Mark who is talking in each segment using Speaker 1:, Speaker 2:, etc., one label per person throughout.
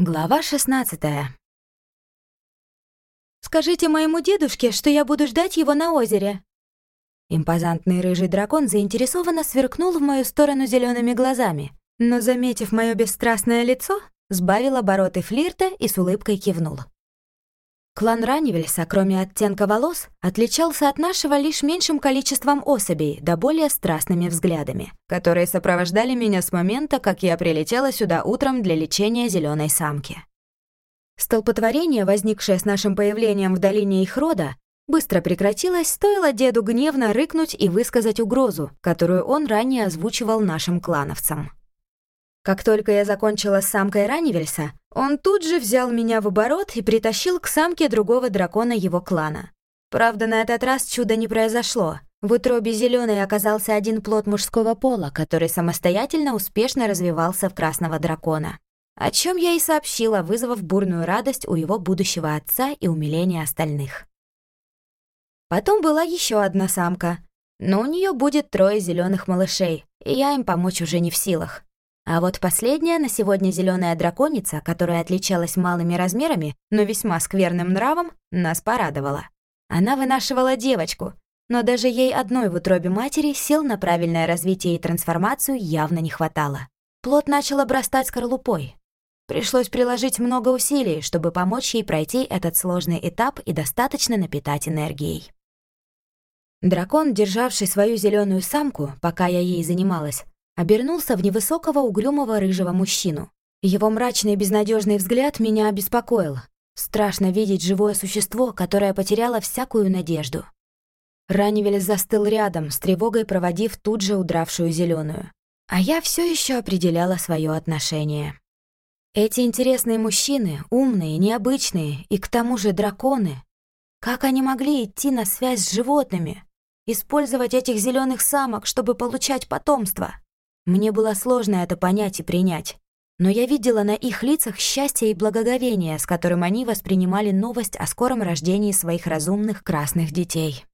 Speaker 1: Глава 16 «Скажите моему дедушке, что я буду ждать его на озере». Импозантный рыжий дракон заинтересованно сверкнул в мою сторону зелеными глазами, но, заметив мое бесстрастное лицо, сбавил обороты флирта и с улыбкой кивнул. Клан Ранивельса, кроме оттенка волос, отличался от нашего лишь меньшим количеством особей, да более страстными взглядами, которые сопровождали меня с момента, как я прилетела сюда утром для лечения зеленой самки. Столпотворение, возникшее с нашим появлением в долине их рода, быстро прекратилось, стоило деду гневно рыкнуть и высказать угрозу, которую он ранее озвучивал нашим клановцам. Как только я закончила с самкой Ранивельса, он тут же взял меня в оборот и притащил к самке другого дракона его клана. Правда, на этот раз чудо не произошло. В утробе зеленой оказался один плод мужского пола, который самостоятельно успешно развивался в красного дракона. О чем я и сообщила, вызвав бурную радость у его будущего отца и умиление остальных. Потом была еще одна самка, но у нее будет трое зеленых малышей, и я им помочь уже не в силах. А вот последняя на сегодня зеленая драконица, которая отличалась малыми размерами, но весьма скверным нравом, нас порадовала. Она вынашивала девочку, но даже ей одной в утробе матери сил на правильное развитие и трансформацию явно не хватало. Плод начал обрастать скорлупой. Пришлось приложить много усилий, чтобы помочь ей пройти этот сложный этап и достаточно напитать энергией. Дракон, державший свою зеленую самку, пока я ей занималась, обернулся в невысокого угрюмого рыжего мужчину. Его мрачный и безнадежный взгляд меня обеспокоил. Страшно видеть живое существо, которое потеряло всякую надежду. Ранивель застыл рядом, с тревогой проводив тут же удравшую зеленую. А я все еще определяла свое отношение. Эти интересные мужчины, умные, необычные и к тому же драконы. Как они могли идти на связь с животными? Использовать этих зеленых самок, чтобы получать потомство? Мне было сложно это понять и принять. Но я видела на их лицах счастье и благоговение, с которым они воспринимали новость о скором рождении своих разумных красных детей.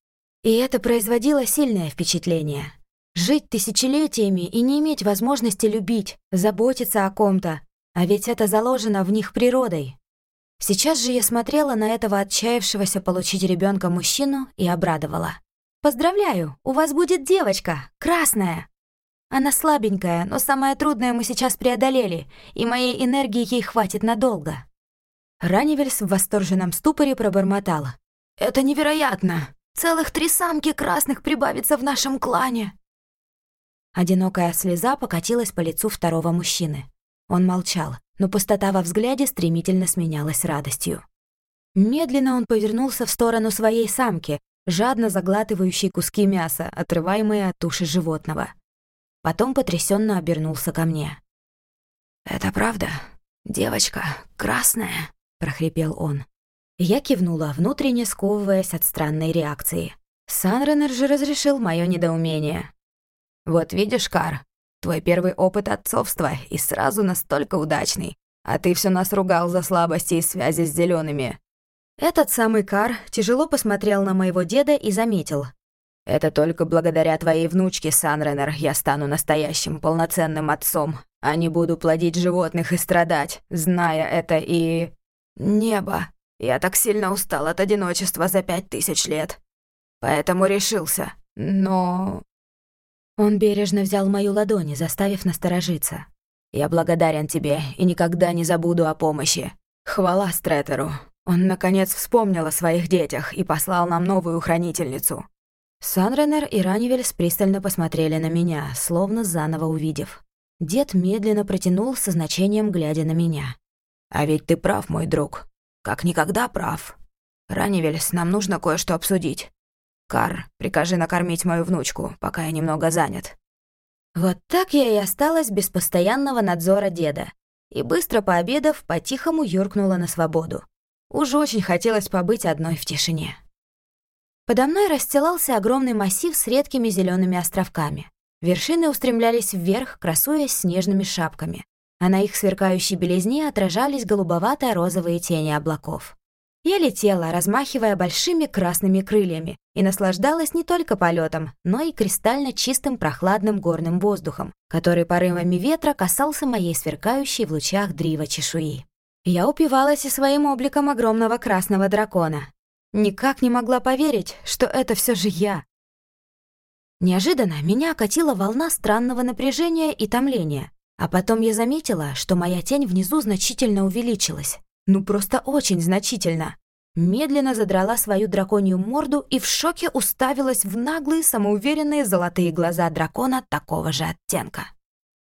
Speaker 1: И это производило сильное впечатление. Жить тысячелетиями и не иметь возможности любить, заботиться о ком-то, а ведь это заложено в них природой. Сейчас же я смотрела на этого отчаявшегося получить ребенка мужчину и обрадовала. «Поздравляю, у вас будет девочка, красная!» Она слабенькая, но самое трудное мы сейчас преодолели, и моей энергии ей хватит надолго». Ранивельс в восторженном ступоре пробормотал. «Это невероятно! Целых три самки красных прибавится в нашем клане!» Одинокая слеза покатилась по лицу второго мужчины. Он молчал, но пустота во взгляде стремительно сменялась радостью. Медленно он повернулся в сторону своей самки, жадно заглатывающей куски мяса, отрываемые от туши животного. Потом потрясенно обернулся ко мне. «Это правда? Девочка красная?» — прохрипел он. Я кивнула, внутренне сковываясь от странной реакции. Санренер же разрешил мое недоумение. «Вот видишь, Кар, твой первый опыт отцовства и сразу настолько удачный, а ты все нас ругал за слабости и связи с зелеными. Этот самый Кар тяжело посмотрел на моего деда и заметил. Это только благодаря твоей внучке, Санренер, я стану настоящим полноценным отцом, а не буду плодить животных и страдать, зная это и... Небо. Я так сильно устал от одиночества за пять тысяч лет. Поэтому решился. Но... Он бережно взял мою ладонь, заставив насторожиться. «Я благодарен тебе и никогда не забуду о помощи. Хвала Стретеру. Он, наконец, вспомнил о своих детях и послал нам новую хранительницу. Санренер и Ранивельс пристально посмотрели на меня, словно заново увидев. Дед медленно протянул со значением, глядя на меня. «А ведь ты прав, мой друг. Как никогда прав. Ранивельс, нам нужно кое-что обсудить. Кар, прикажи накормить мою внучку, пока я немного занят». Вот так я и осталась без постоянного надзора деда. И быстро пообедав, по-тихому юркнула на свободу. Уж очень хотелось побыть одной в тишине. Подо мной расстилался огромный массив с редкими зелеными островками. Вершины устремлялись вверх, красуясь снежными шапками, а на их сверкающей белизне отражались голубовато-розовые тени облаков. Я летела, размахивая большими красными крыльями, и наслаждалась не только полетом, но и кристально чистым прохладным горным воздухом, который порывами ветра касался моей сверкающей в лучах дрива чешуи. Я упивалась и своим обликом огромного красного дракона. Никак не могла поверить, что это все же я. Неожиданно меня окатила волна странного напряжения и томления. А потом я заметила, что моя тень внизу значительно увеличилась. Ну просто очень значительно. Медленно задрала свою драконью морду и в шоке уставилась в наглые, самоуверенные золотые глаза дракона такого же оттенка.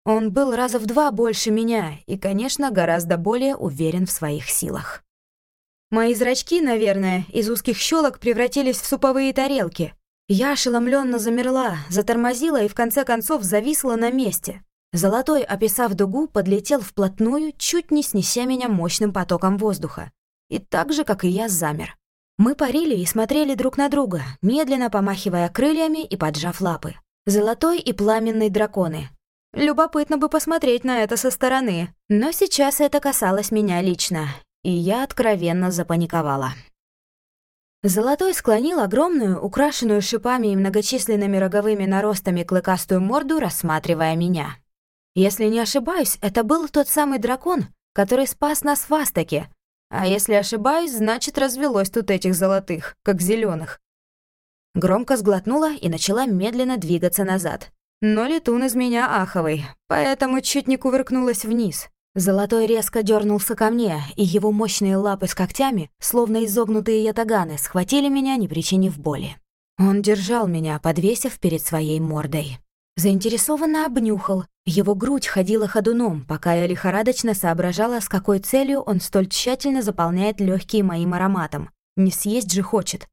Speaker 1: Он был раза в два больше меня и, конечно, гораздо более уверен в своих силах. Мои зрачки, наверное, из узких щелок превратились в суповые тарелки. Я ошеломленно замерла, затормозила и в конце концов зависла на месте. Золотой, описав дугу, подлетел вплотную, чуть не снеся меня мощным потоком воздуха. И так же, как и я, замер. Мы парили и смотрели друг на друга, медленно помахивая крыльями и поджав лапы. Золотой и пламенный драконы. Любопытно бы посмотреть на это со стороны. Но сейчас это касалось меня лично, и я откровенно запаниковала. Золотой склонил огромную, украшенную шипами и многочисленными роговыми наростами клыкастую морду, рассматривая меня. Если не ошибаюсь, это был тот самый дракон, который спас нас в Астаке. А если ошибаюсь, значит, развелось тут этих золотых, как зеленых. Громко сглотнула и начала медленно двигаться назад. Но летун из меня аховый, поэтому чуть не кувыркнулась вниз. Золотой резко дернулся ко мне, и его мощные лапы с когтями, словно изогнутые ятаганы, схватили меня, не причинив боли. Он держал меня, подвесив перед своей мордой. Заинтересованно обнюхал. Его грудь ходила ходуном, пока я лихорадочно соображала, с какой целью он столь тщательно заполняет легкие моим ароматом. Не съесть же хочет.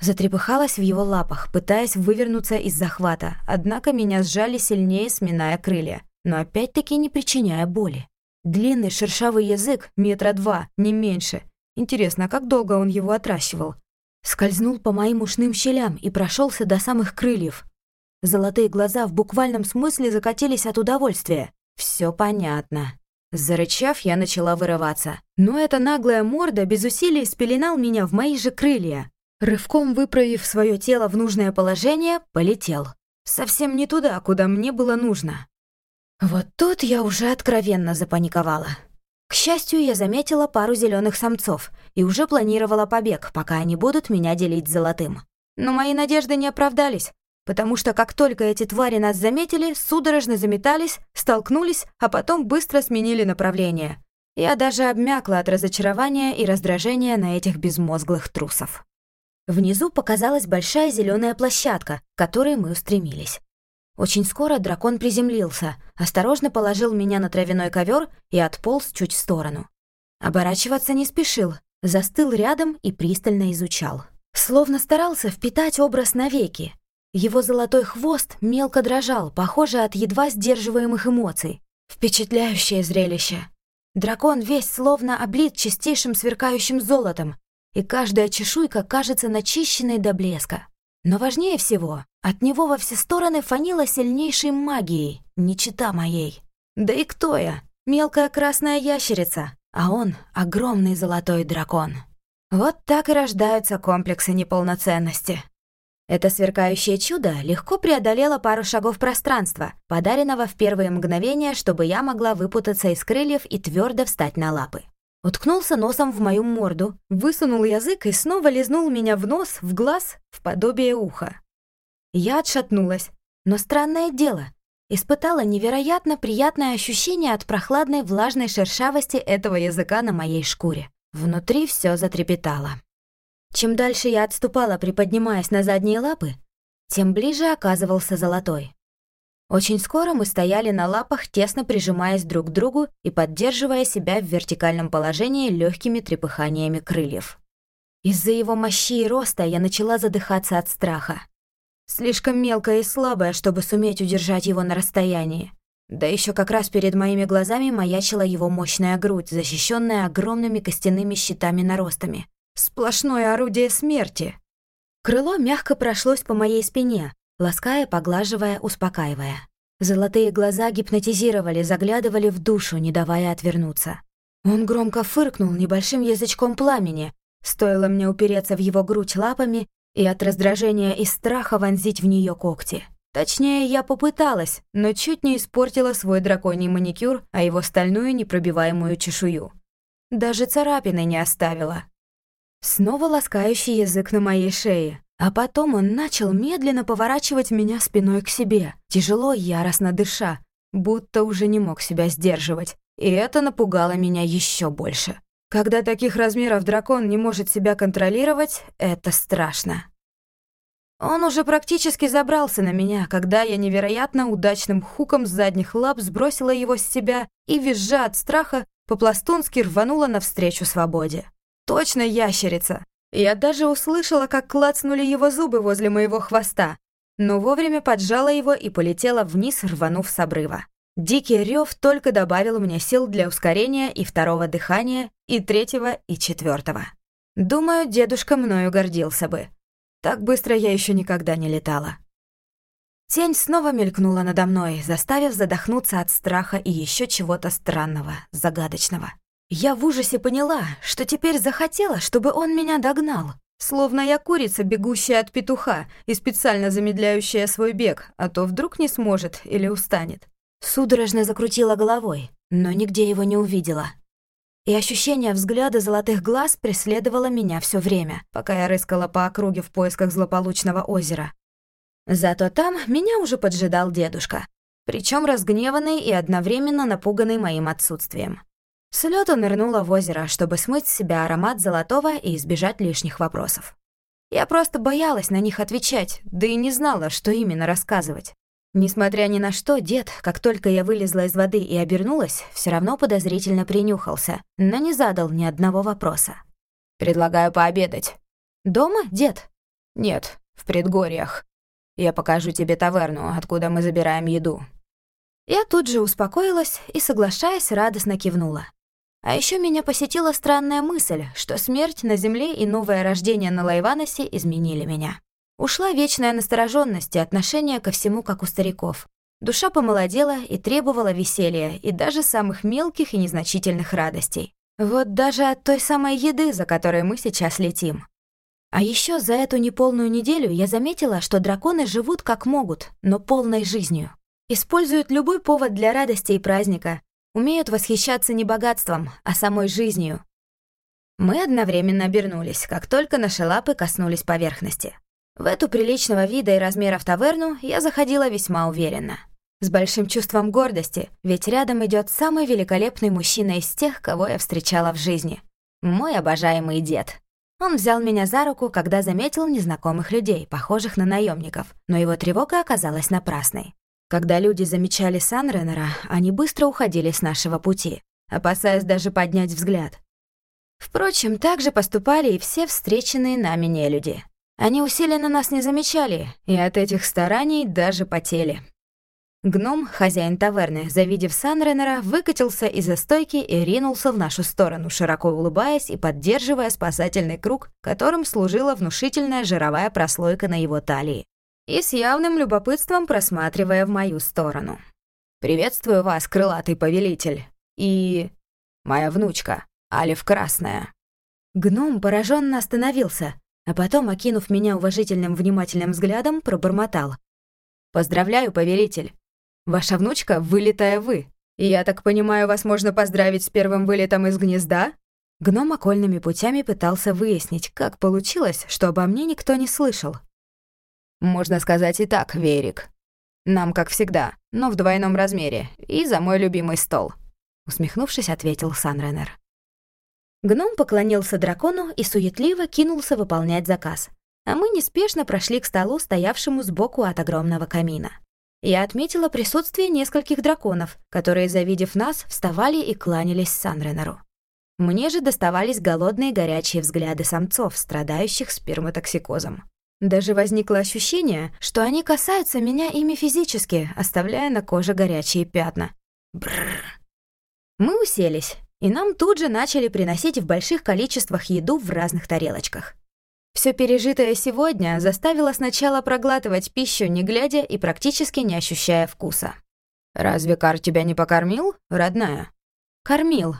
Speaker 1: Затрепыхалась в его лапах, пытаясь вывернуться из захвата, однако меня сжали сильнее, сминая крылья, но опять-таки не причиняя боли. Длинный шершавый язык, метра два, не меньше. Интересно, а как долго он его отращивал? Скользнул по моим ушным щелям и прошелся до самых крыльев, Золотые глаза в буквальном смысле закатились от удовольствия. Все понятно. Зарычав, я начала вырываться. Но эта наглая морда без усилий спеленал меня в мои же крылья. Рывком выправив свое тело в нужное положение, полетел. Совсем не туда, куда мне было нужно. Вот тут я уже откровенно запаниковала. К счастью, я заметила пару зеленых самцов и уже планировала побег, пока они будут меня делить золотым. Но мои надежды не оправдались потому что как только эти твари нас заметили, судорожно заметались, столкнулись, а потом быстро сменили направление. Я даже обмякла от разочарования и раздражения на этих безмозглых трусов. Внизу показалась большая зеленая площадка, к которой мы устремились. Очень скоро дракон приземлился, осторожно положил меня на травяной ковер и отполз чуть в сторону. Оборачиваться не спешил, застыл рядом и пристально изучал. Словно старался впитать образ навеки, его золотой хвост мелко дрожал, похоже, от едва сдерживаемых эмоций. Впечатляющее зрелище. Дракон весь словно облит чистейшим сверкающим золотом, и каждая чешуйка кажется начищенной до блеска. Но важнее всего, от него во все стороны фанило сильнейшей магией, не чита моей. Да и кто я? Мелкая красная ящерица, а он — огромный золотой дракон. Вот так и рождаются комплексы неполноценности. Это сверкающее чудо легко преодолело пару шагов пространства, подаренного в первые мгновения, чтобы я могла выпутаться из крыльев и твердо встать на лапы. Уткнулся носом в мою морду, высунул язык и снова лизнул меня в нос, в глаз, в подобие уха. Я отшатнулась, но странное дело, испытала невероятно приятное ощущение от прохладной влажной шершавости этого языка на моей шкуре. Внутри все затрепетало. Чем дальше я отступала, приподнимаясь на задние лапы, тем ближе оказывался золотой. Очень скоро мы стояли на лапах, тесно прижимаясь друг к другу и поддерживая себя в вертикальном положении легкими трепыханиями крыльев. Из-за его мощи и роста я начала задыхаться от страха. Слишком мелкая и слабая, чтобы суметь удержать его на расстоянии. Да еще как раз перед моими глазами маячила его мощная грудь, защищенная огромными костяными щитами-наростами. Сплошное орудие смерти. Крыло мягко прошлось по моей спине, лаская, поглаживая, успокаивая. Золотые глаза гипнотизировали, заглядывали в душу, не давая отвернуться. Он громко фыркнул небольшим язычком пламени. Стоило мне упереться в его грудь лапами и от раздражения и страха вонзить в нее когти. Точнее, я попыталась, но чуть не испортила свой драконий маникюр, а его стальную непробиваемую чешую. даже царапины не оставила. Снова ласкающий язык на моей шее, а потом он начал медленно поворачивать меня спиной к себе, тяжело и яростно дыша, будто уже не мог себя сдерживать. И это напугало меня еще больше. Когда таких размеров дракон не может себя контролировать, это страшно. Он уже практически забрался на меня, когда я невероятно удачным хуком с задних лап сбросила его с себя и, визжа от страха, по-пластунски рванула навстречу свободе. Точно ящерица. Я даже услышала, как клацнули его зубы возле моего хвоста, но вовремя поджала его и полетела вниз, рванув с обрыва. Дикий рев только добавил мне сил для ускорения и второго дыхания, и третьего, и четвертого. Думаю, дедушка мною гордился бы. Так быстро я еще никогда не летала. Тень снова мелькнула надо мной, заставив задохнуться от страха и еще чего-то странного, загадочного. Я в ужасе поняла, что теперь захотела, чтобы он меня догнал. Словно я курица, бегущая от петуха и специально замедляющая свой бег, а то вдруг не сможет или устанет. Судорожно закрутила головой, но нигде его не увидела и ощущение взгляда золотых глаз преследовало меня все время, пока я рыскала по округе в поисках злополучного озера. Зато там меня уже поджидал дедушка, причем разгневанный и одновременно напуганный моим отсутствием. С лёту нырнула в озеро, чтобы смыть с себя аромат золотого и избежать лишних вопросов. Я просто боялась на них отвечать, да и не знала, что именно рассказывать. Несмотря ни на что, дед, как только я вылезла из воды и обернулась, все равно подозрительно принюхался, но не задал ни одного вопроса. «Предлагаю пообедать». «Дома, дед?» «Нет, в предгорьях. Я покажу тебе таверну, откуда мы забираем еду». Я тут же успокоилась и, соглашаясь, радостно кивнула. А еще меня посетила странная мысль, что смерть на Земле и новое рождение на Лайваносе изменили меня. Ушла вечная настороженность и отношение ко всему, как у стариков. Душа помолодела и требовала веселья, и даже самых мелких и незначительных радостей. Вот даже от той самой еды, за которой мы сейчас летим. А еще за эту неполную неделю я заметила, что драконы живут как могут, но полной жизнью. Используют любой повод для радости и праздника, умеют восхищаться не богатством, а самой жизнью. Мы одновременно обернулись, как только наши лапы коснулись поверхности. В эту приличного вида и размеров таверну я заходила весьма уверенно. С большим чувством гордости, ведь рядом идет самый великолепный мужчина из тех, кого я встречала в жизни. Мой обожаемый дед. Он взял меня за руку, когда заметил незнакомых людей, похожих на наемников, но его тревога оказалась напрасной. Когда люди замечали Санренера, они быстро уходили с нашего пути, опасаясь даже поднять взгляд. Впрочем, так же поступали и все встреченные нами нелюди. Они усиленно нас не замечали, и от этих стараний даже потели. Гном, хозяин таверны, завидев Санренера, выкатился из-за стойки и ринулся в нашу сторону, широко улыбаясь и поддерживая спасательный круг, которым служила внушительная жировая прослойка на его талии, и с явным любопытством просматривая в мою сторону. «Приветствую вас, крылатый повелитель, и... моя внучка, Алиф Красная». Гном пораженно остановился, а потом, окинув меня уважительным внимательным взглядом, пробормотал. «Поздравляю, повелитель. Ваша внучка — вылетая вы. И я так понимаю, вас можно поздравить с первым вылетом из гнезда?» Гном окольными путями пытался выяснить, как получилось, что обо мне никто не слышал. «Можно сказать и так, Верик. Нам, как всегда, но в двойном размере, и за мой любимый стол», усмехнувшись, ответил Санренер. Гном поклонился дракону и суетливо кинулся выполнять заказ. А мы неспешно прошли к столу, стоявшему сбоку от огромного камина. Я отметила присутствие нескольких драконов, которые, завидев нас, вставали и кланялись Санренеру. Мне же доставались голодные горячие взгляды самцов, страдающих сперматоксикозом. Даже возникло ощущение, что они касаются меня ими физически, оставляя на коже горячие пятна. Бррр. Мы уселись, и нам тут же начали приносить в больших количествах еду в разных тарелочках. Все пережитое сегодня заставило сначала проглатывать пищу, не глядя и практически не ощущая вкуса. «Разве Кар тебя не покормил, родная?» «Кормил».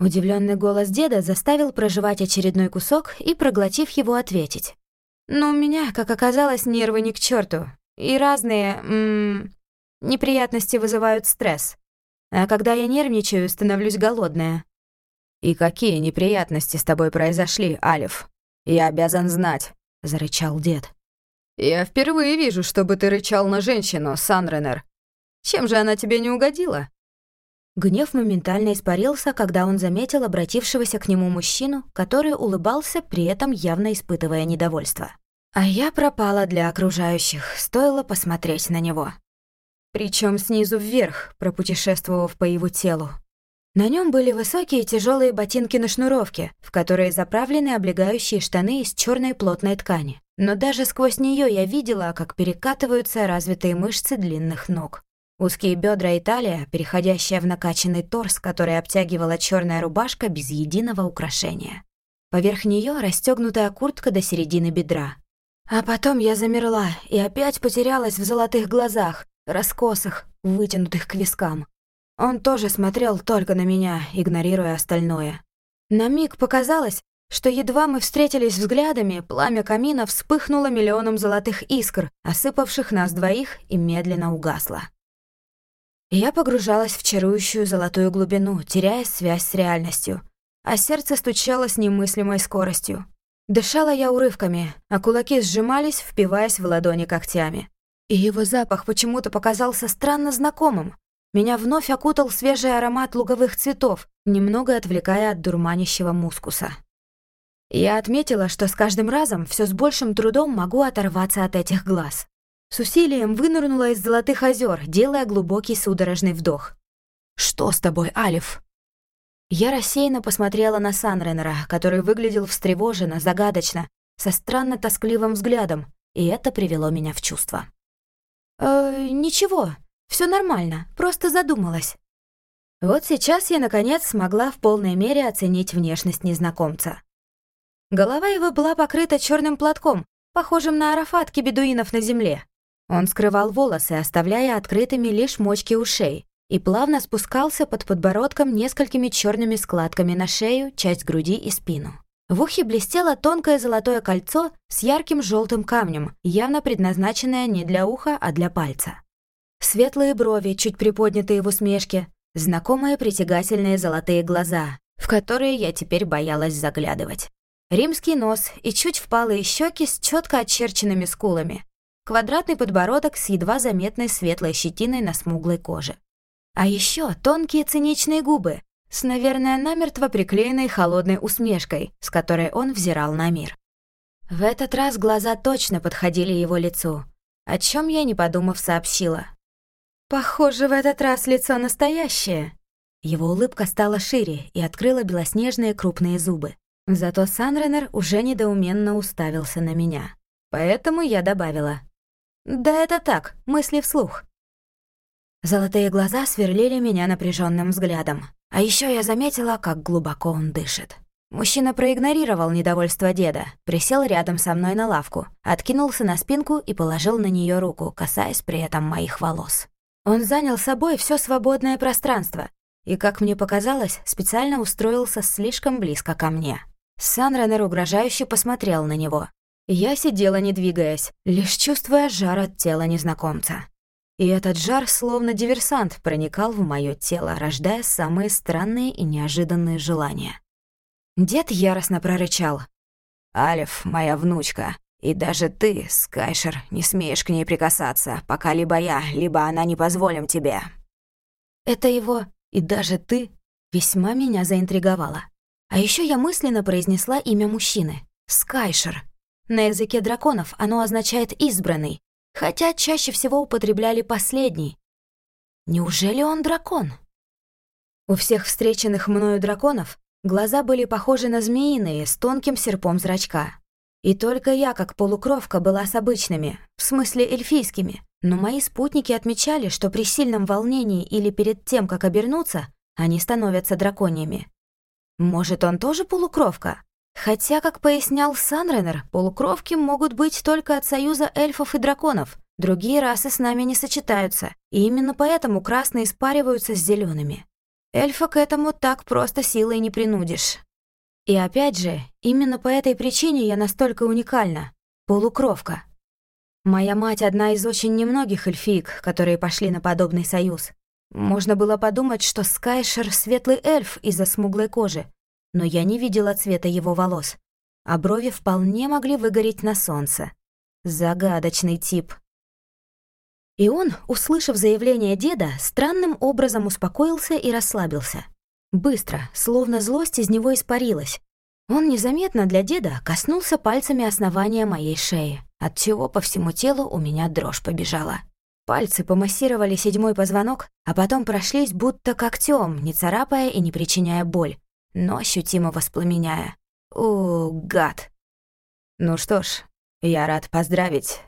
Speaker 1: Удивленный голос деда заставил проживать очередной кусок и, проглотив его, ответить. «Но у меня, как оказалось, нервы ни к черту, и разные, м неприятности вызывают стресс. А когда я нервничаю, становлюсь голодная. «И какие неприятности с тобой произошли, Алиф? Я обязан знать», — зарычал дед. «Я впервые вижу, чтобы ты рычал на женщину, Санренер. Чем же она тебе не угодила?» Гнев моментально испарился, когда он заметил обратившегося к нему мужчину, который улыбался, при этом явно испытывая недовольство. А я пропала для окружающих, стоило посмотреть на него. Причем снизу вверх, пропутешествовав по его телу. На нем были высокие тяжелые ботинки на шнуровке, в которые заправлены облегающие штаны из черной плотной ткани. Но даже сквозь нее я видела, как перекатываются развитые мышцы длинных ног. Узкие бедра и талия, переходящая в накачанный торс, который обтягивала черная рубашка без единого украшения. Поверх нее расстегнутая куртка до середины бедра. А потом я замерла и опять потерялась в золотых глазах, раскосых, вытянутых к вискам. Он тоже смотрел только на меня, игнорируя остальное. На миг показалось, что едва мы встретились взглядами, пламя камина вспыхнуло миллионом золотых искр, осыпавших нас двоих, и медленно угасло. Я погружалась в чарующую золотую глубину, теряя связь с реальностью, а сердце стучало с немыслимой скоростью. Дышала я урывками, а кулаки сжимались, впиваясь в ладони когтями. И его запах почему-то показался странно знакомым. Меня вновь окутал свежий аромат луговых цветов, немного отвлекая от дурманящего мускуса. Я отметила, что с каждым разом все с большим трудом могу оторваться от этих глаз. С усилием вынырнула из золотых озер, делая глубокий судорожный вдох. «Что с тобой, Алиф?» Я рассеянно посмотрела на Санренера, который выглядел встревоженно, загадочно, со странно тоскливым взглядом, и это привело меня в чувство. «Э, ничего, все нормально, просто задумалась». Вот сейчас я, наконец, смогла в полной мере оценить внешность незнакомца. Голова его была покрыта черным платком, похожим на арафатки бедуинов на земле. Он скрывал волосы, оставляя открытыми лишь мочки ушей, и плавно спускался под подбородком несколькими черными складками на шею, часть груди и спину. В ухе блестело тонкое золотое кольцо с ярким желтым камнем, явно предназначенное не для уха, а для пальца. Светлые брови, чуть приподнятые в усмешке, знакомые притягательные золотые глаза, в которые я теперь боялась заглядывать. Римский нос и чуть впалые щеки с четко очерченными скулами, квадратный подбородок с едва заметной светлой щетиной на смуглой коже. А еще тонкие циничные губы с, наверное, намертво приклеенной холодной усмешкой, с которой он взирал на мир. В этот раз глаза точно подходили его лицу, о чем я, не подумав, сообщила. «Похоже, в этот раз лицо настоящее». Его улыбка стала шире и открыла белоснежные крупные зубы. Зато Санренер уже недоуменно уставился на меня. Поэтому я добавила. «Да это так, мысли вслух». Золотые глаза сверлили меня напряженным взглядом. А еще я заметила, как глубоко он дышит. Мужчина проигнорировал недовольство деда, присел рядом со мной на лавку, откинулся на спинку и положил на нее руку, касаясь при этом моих волос. Он занял собой все свободное пространство и, как мне показалось, специально устроился слишком близко ко мне. Санранер угрожающе посмотрел на него, я сидела, не двигаясь, лишь чувствуя жар от тела незнакомца. И этот жар, словно диверсант, проникал в мое тело, рождая самые странные и неожиданные желания. Дед яростно прорычал. «Алиф, моя внучка, и даже ты, Скайшер, не смеешь к ней прикасаться, пока либо я, либо она не позволим тебе». Это его «и даже ты» весьма меня заинтриговало. А еще я мысленно произнесла имя мужчины — Скайшер — на языке драконов оно означает «избранный», хотя чаще всего употребляли «последний». Неужели он дракон? У всех встреченных мною драконов глаза были похожи на змеиные с тонким серпом зрачка. И только я, как полукровка, была с обычными, в смысле эльфийскими, но мои спутники отмечали, что при сильном волнении или перед тем, как обернуться, они становятся драконьями. Может, он тоже полукровка? Хотя, как пояснял Санренер, полукровки могут быть только от союза эльфов и драконов. Другие расы с нами не сочетаются, и именно поэтому красные спариваются с зелеными. Эльфа к этому так просто силой не принудишь. И опять же, именно по этой причине я настолько уникальна. Полукровка. Моя мать одна из очень немногих эльфиек, которые пошли на подобный союз. Можно было подумать, что Скайшер — светлый эльф из-за смуглой кожи, но я не видела цвета его волос, а брови вполне могли выгореть на солнце. Загадочный тип. И он, услышав заявление деда, странным образом успокоился и расслабился. Быстро, словно злость из него испарилась. Он незаметно для деда коснулся пальцами основания моей шеи, отчего по всему телу у меня дрожь побежала. Пальцы помассировали седьмой позвонок, а потом прошлись будто когтем, не царапая и не причиняя боль, но ощутимо воспламеняя. О, гад. Ну что ж, я рад поздравить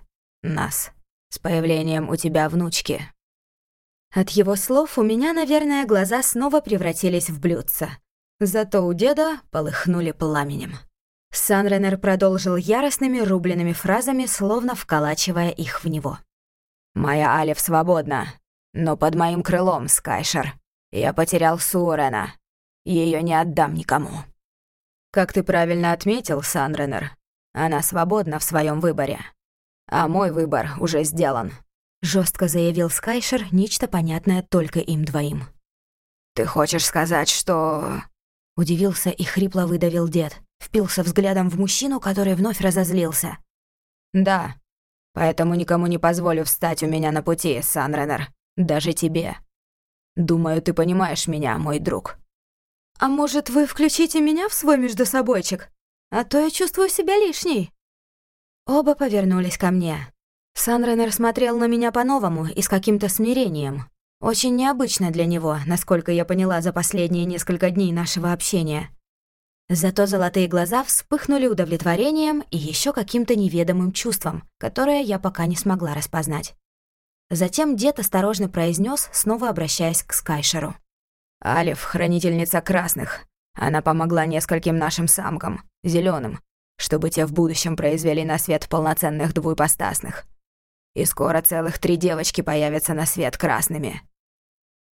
Speaker 1: нас с появлением у тебя внучки. От его слов у меня, наверное, глаза снова превратились в блюдца. Зато у деда полыхнули пламенем. Санренер продолжил яростными рубленными фразами, словно вколачивая их в него. «Моя Алиф свободна, но под моим крылом, Скайшер. Я потерял Суорена. Ее не отдам никому». «Как ты правильно отметил, Санренер, она свободна в своем выборе. А мой выбор уже сделан», — жестко заявил Скайшер, нечто понятное только им двоим. «Ты хочешь сказать, что...» Удивился и хрипло выдавил дед, впился взглядом в мужчину, который вновь разозлился. «Да, Поэтому никому не позволю встать у меня на пути, Санренер. Даже тебе. Думаю, ты понимаешь меня, мой друг. А может, вы включите меня в свой междусобойчик? А то я чувствую себя лишней. Оба повернулись ко мне. Санренер смотрел на меня по-новому и с каким-то смирением. Очень необычно для него, насколько я поняла за последние несколько дней нашего общения. Зато золотые глаза вспыхнули удовлетворением и еще каким-то неведомым чувством, которое я пока не смогла распознать. Затем дед осторожно произнес, снова обращаясь к Скайшеру. «Алиф — хранительница красных. Она помогла нескольким нашим самкам, зеленым, чтобы те в будущем произвели на свет полноценных двуепостасных. И скоро целых три девочки появятся на свет красными».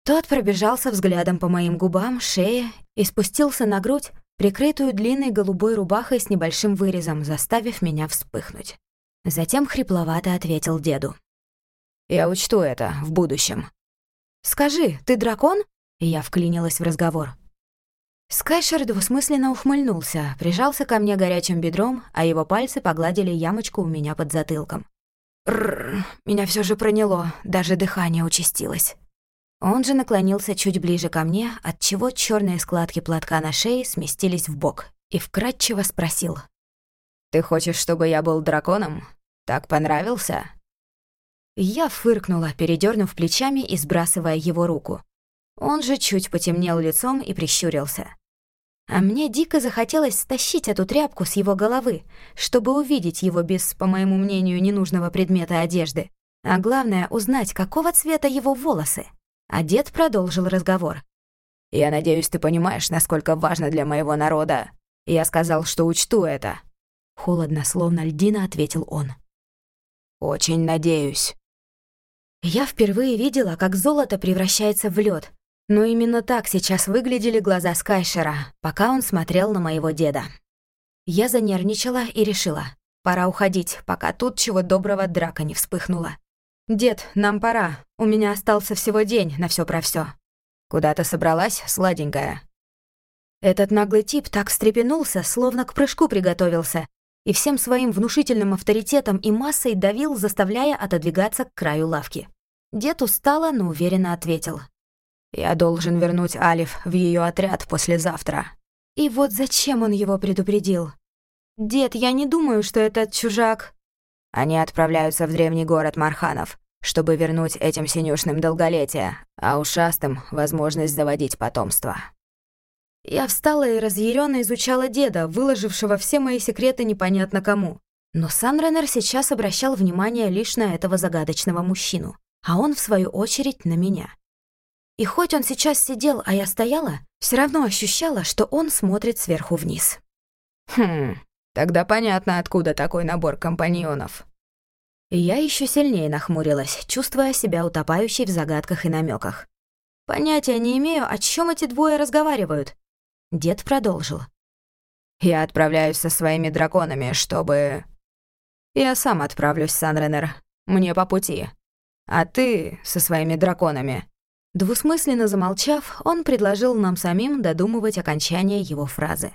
Speaker 1: Тот пробежался взглядом по моим губам, шее и спустился на грудь, прикрытую длинной голубой рубахой с небольшим вырезом, заставив меня вспыхнуть. Затем хрипловато ответил деду. «Я учту это в будущем». «Скажи, ты дракон?» Я вклинилась в разговор. Скайшер двусмысленно ухмыльнулся, прижался ко мне горячим бедром, а его пальцы погладили ямочку у меня под затылком. Рррр, меня все же проняло, даже дыхание участилось. Он же наклонился чуть ближе ко мне, отчего черные складки платка на шее сместились в бок и вкратчиво спросил. «Ты хочешь, чтобы я был драконом? Так понравился?» Я фыркнула, передернув плечами и сбрасывая его руку. Он же чуть потемнел лицом и прищурился. А мне дико захотелось стащить эту тряпку с его головы, чтобы увидеть его без, по моему мнению, ненужного предмета одежды. А главное, узнать, какого цвета его волосы. А дед продолжил разговор. «Я надеюсь, ты понимаешь, насколько важно для моего народа. Я сказал, что учту это». Холодно, словно льдина, ответил он. «Очень надеюсь». Я впервые видела, как золото превращается в лед, но именно так сейчас выглядели глаза Скайшера, пока он смотрел на моего деда. Я занервничала и решила, пора уходить, пока тут чего доброго драка не вспыхнула. «Дед, нам пора. У меня остался всего день на все про все. «Куда ты собралась, сладенькая?» Этот наглый тип так встрепенулся, словно к прыжку приготовился, и всем своим внушительным авторитетом и массой давил, заставляя отодвигаться к краю лавки. Дед устало, но уверенно ответил. «Я должен вернуть Алиф в ее отряд послезавтра». И вот зачем он его предупредил? «Дед, я не думаю, что этот чужак...» Они отправляются в древний город Марханов, чтобы вернуть этим синюшным долголетие, а ушастым — возможность заводить потомство. Я встала и разъяренно изучала деда, выложившего все мои секреты непонятно кому. Но Санренер сейчас обращал внимание лишь на этого загадочного мужчину, а он, в свою очередь, на меня. И хоть он сейчас сидел, а я стояла, все равно ощущала, что он смотрит сверху вниз. «Хм, Тогда понятно, откуда такой набор компаньонов. Я еще сильнее нахмурилась, чувствуя себя утопающей в загадках и намеках. Понятия не имею, о чем эти двое разговаривают. Дед продолжил. Я отправляюсь со своими драконами, чтобы... Я сам отправлюсь, Санренер. Мне по пути. А ты со своими драконами Двусмысленно замолчав, он предложил нам самим додумывать окончание его фразы.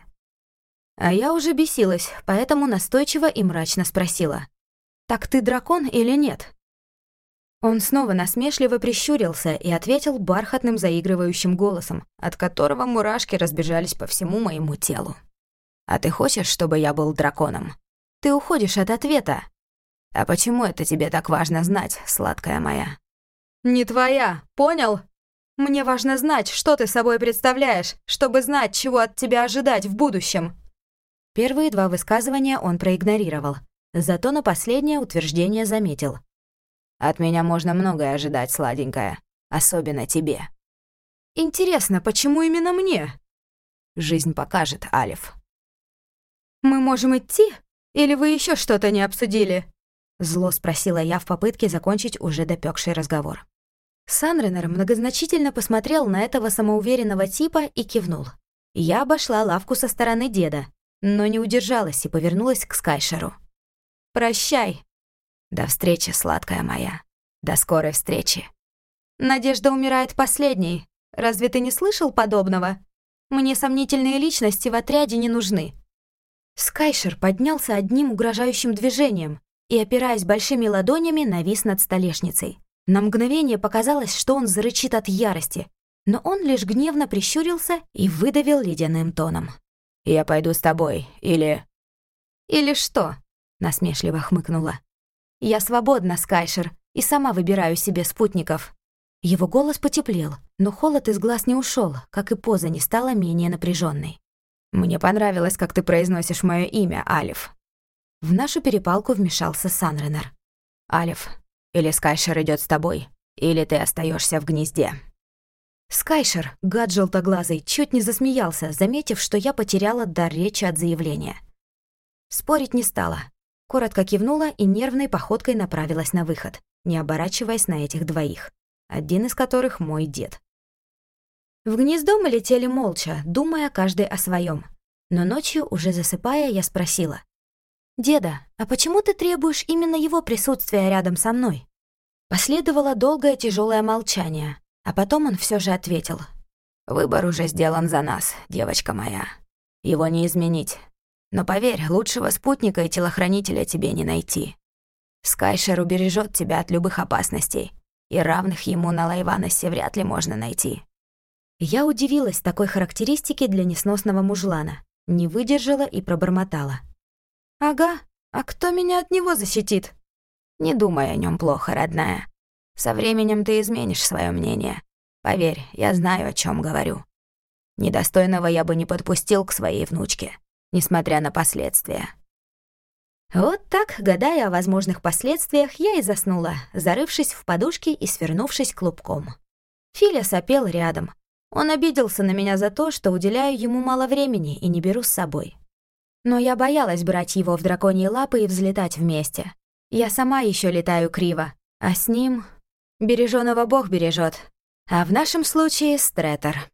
Speaker 1: А я уже бесилась, поэтому настойчиво и мрачно спросила. «Так ты дракон или нет?» Он снова насмешливо прищурился и ответил бархатным заигрывающим голосом, от которого мурашки разбежались по всему моему телу. «А ты хочешь, чтобы я был драконом? Ты уходишь от ответа. А почему это тебе так важно знать, сладкая моя?» «Не твоя, понял? Мне важно знать, что ты собой представляешь, чтобы знать, чего от тебя ожидать в будущем». Первые два высказывания он проигнорировал, зато на последнее утверждение заметил – от меня можно многое ожидать, сладенькая. Особенно тебе. Интересно, почему именно мне? Жизнь покажет, Алиф. Мы можем идти? Или вы еще что-то не обсудили? Зло спросила я в попытке закончить уже допекший разговор. Санренер многозначительно посмотрел на этого самоуверенного типа и кивнул. Я обошла лавку со стороны деда, но не удержалась и повернулась к Скайшеру. «Прощай», до встречи, сладкая моя. До скорой встречи. Надежда умирает последней. Разве ты не слышал подобного? Мне сомнительные личности в отряде не нужны. Скайшер поднялся одним угрожающим движением и, опираясь большими ладонями, навис над столешницей. На мгновение показалось, что он зарычит от ярости, но он лишь гневно прищурился и выдавил ледяным тоном. «Я пойду с тобой, или...» «Или что?» — насмешливо хмыкнула. Я свободна, Скайшер, и сама выбираю себе спутников». Его голос потеплел, но холод из глаз не ушел, как и поза не стала менее напряженной. «Мне понравилось, как ты произносишь мое имя, Алиф». В нашу перепалку вмешался Санренер. «Алиф, или Скайшер идет с тобой, или ты остаешься в гнезде». Скайшер, гад желтоглазый, чуть не засмеялся, заметив, что я потеряла дар речи от заявления. Спорить не стала, Коротко кивнула и нервной походкой направилась на выход, не оборачиваясь на этих двоих, один из которых мой дед. В гнездо мы летели молча, думая каждый о своем. Но ночью, уже засыпая, я спросила. «Деда, а почему ты требуешь именно его присутствия рядом со мной?» Последовало долгое тяжелое молчание, а потом он все же ответил. «Выбор уже сделан за нас, девочка моя. Его не изменить. Но поверь, лучшего спутника и телохранителя тебе не найти. Скайшер убережет тебя от любых опасностей, и равных ему на Лайваносе вряд ли можно найти. Я удивилась такой характеристике для несносного мужлана, не выдержала и пробормотала. «Ага, а кто меня от него защитит?» «Не думай о нем плохо, родная. Со временем ты изменишь свое мнение. Поверь, я знаю, о чем говорю. Недостойного я бы не подпустил к своей внучке несмотря на последствия. Вот так, гадая о возможных последствиях, я и заснула, зарывшись в подушки и свернувшись клубком. Филя сопел рядом. Он обиделся на меня за то, что уделяю ему мало времени и не беру с собой. Но я боялась брать его в драконьи лапы и взлетать вместе. Я сама еще летаю криво, а с ним... Бережёного Бог бережет, а в нашем случае — Стретер.